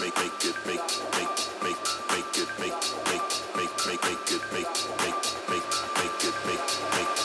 make make make make make make make make make make make make make make make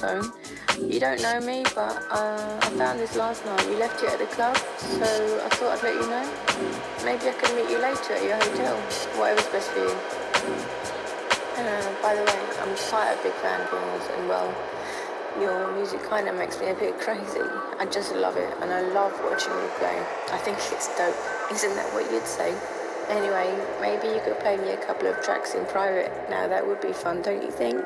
Phone. You don't know me, but uh, I found this last night. We left you at the club, so I thought I'd let you know. Maybe I can meet you later at your hotel. Whatever's best for you. Uh, by the way, I'm quite a big fan of yours, and well, your music kind of makes me a bit crazy. I just love it, and I love watching you play. I think it's dope. Isn't that what you'd say? Anyway, maybe you could play me a couple of tracks in private. Now that would be fun, don't you think?